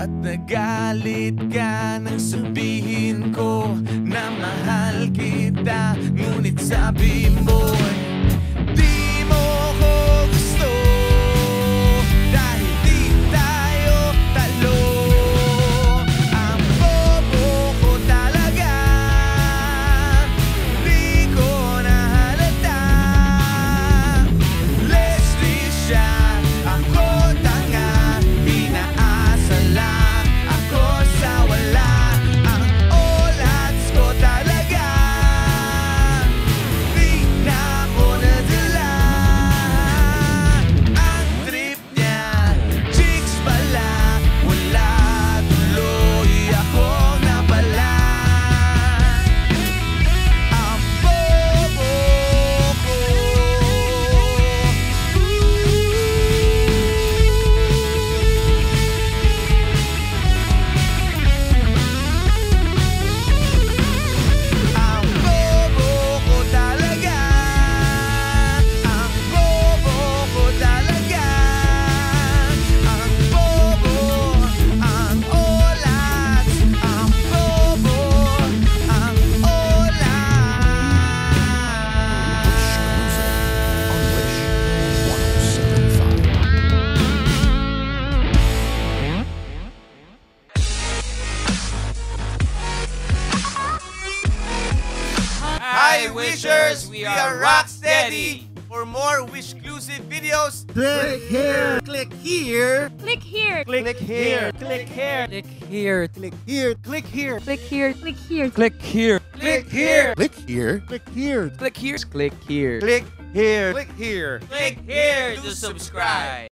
At nagalit ka nang sabihin ko Na mahal kita Ngunit sabi mo Hi Wishers, we are Rocksteddy. For more Wish-exclusive videos, Click here. Click here. Click here. click here. Click here. Click here. Click here. Click here. Click here. Click here. Click here. Click here. Click here. Click here. Click here. Click here. Click here. Click here. Click here to subscribe.